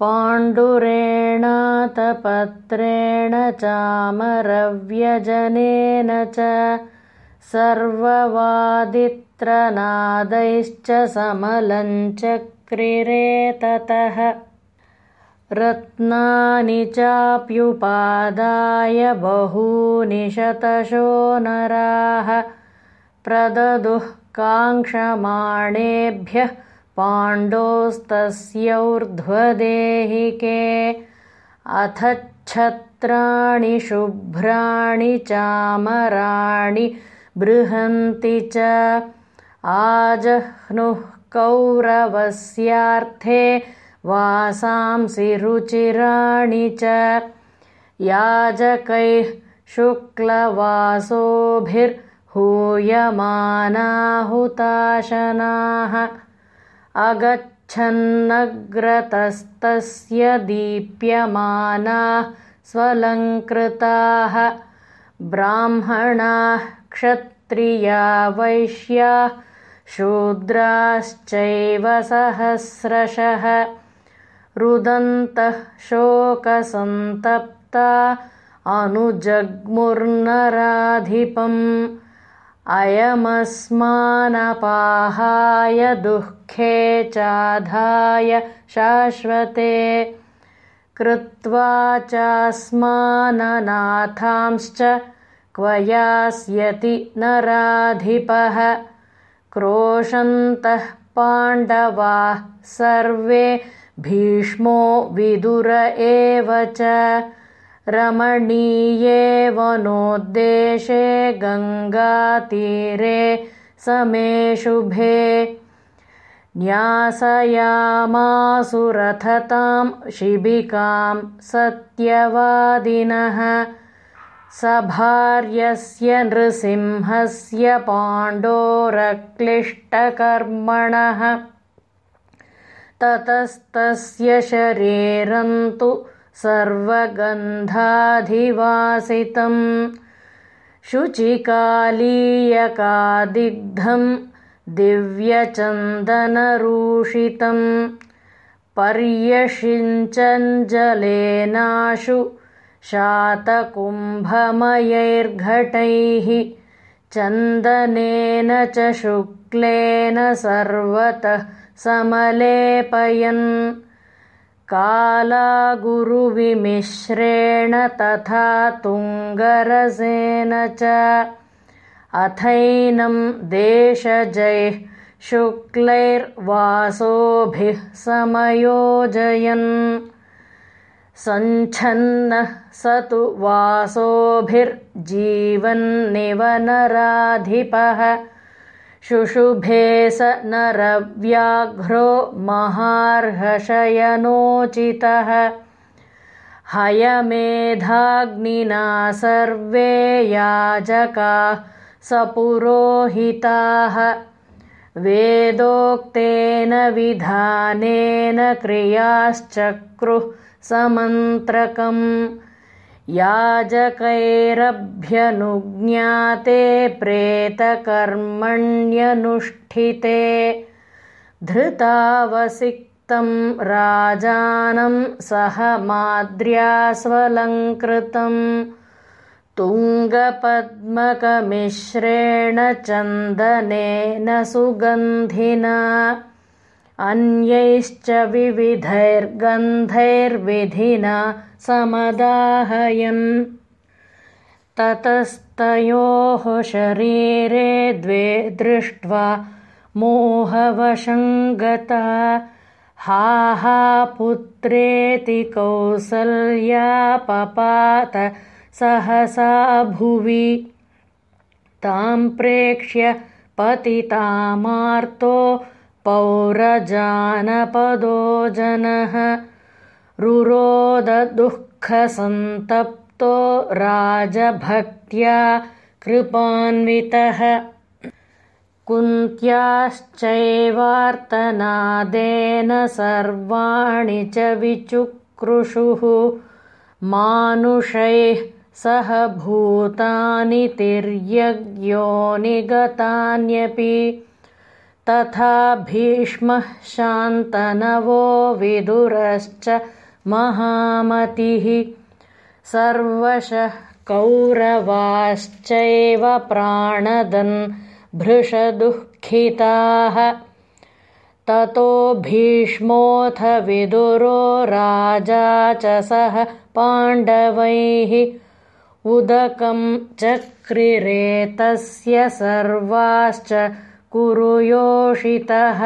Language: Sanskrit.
पाण्डुरेणातपत्रेण चामरव्यजनेन च सर्ववादित्रनादैश्च समलञ्चक्रिरे ततः। रत्नानि चाप्युपादाय बहूनि शतशो नराः। प्रददुः काङ्क्षमाणेभ्यः पाण्डोस्तस्यौर्ध्वदेहिके अथ छत्राणि शुभ्राणि चामराणि बृहन्ति च आजह्नुः कौरवस्यार्थे वासांसि रुचिराणि च याजकैः शुक्लवासोभिर्हूयमानाहुताशनाः अगच्छन्नग्रतस्तस्य दीप्यमानाः स्वलङ्कृताः ब्राह्मणाः क्षत्रिया वैश्याः शूद्राश्चैव सहस्रशः रुदन्तः शोकसन्तप्ता अनुजग्मुर्नराधिपम् अयमस्मानपाहाय दुःखे चाधाय शाश्वते कृत्वा चास्माननाथांश्च क्व यास्यति नराधिपः क्रोशन्तः पाण्डवाः सर्वे भीष्मो विदुर एव च रमणीये वनोद्देशे गङ्गातीरे समे शुभे न्यासयामासुरथतां शिबिकां सत्यवादिनः सभार्यस्य नृसिंहस्य पाण्डोरक्लिष्टकर्मणः ततस्तस्य शरीरन्तु सर्वगन्धाधिवासितम् शुचिकालीयकादिग्धं दिव्यचन्दनरूषितम् पर्यषिञ्चञ्जलेनाशु शातकुम्भमयैर्घटैः चन्दनेन च शुक्लेन सर्वतः समलेपयन् कालागुरुविमिश्रेण तथा तुङ्गरसेन च। अथैनं देशजैः शुक्लैर्वासोभिः समयोजयन्। सञ्छन्नः स तु वासोभिर्जीवन्निव नराधिपः शुशुभे स नरव्याघ्रो महार्हशयनोचितः। हयमेधाग्निना सर्वे याजकाः सपुरोहिताः। वेदोक्तेन विधानेन क्रियाश्चक्रुः समन्त्रकम् याजकैरभ्यनुज्ञाते प्रेतकर्मण्यनुष्ठिते धृतावसिक्तं राजानं सह माद्र्यास्वलङ्कृतम् तुङ्गपद्मकमिश्रेण चन्दनेन सुगन्धिना अन्यैश्च विविधैर्गन्धैर्विधिना समदाहयन्। ततस्तयोः शरीरे द्वे दृष्ट्वा मोहवशङ्गता। हा हा पुत्रेति कौसल्यापपात सहसा भुवि। तां प्रेक्ष्य पतितामार्तो पौरजानपदो जनः रुरोदुःखसन्तप्तो राजभक्त्या कृपान्वितः। कुन्त्याश्चैवार्तनादेन सर्वाणि च विचुक्रुषुः मानुषैः सह भूतानि तिर्यग्योनिगतान्यपि तथा भीष्मः शान्तनवो विदुरश्च महामतिः। सर्वशः कौरवाश्चैव प्राणदन् भृशदुःखिताः। ततो भीष्मोऽथ विदुरो राजा च सह पाण्डवैः। उदकं चक्रिरे तस्य सर्वाश्च कुरुयोषितः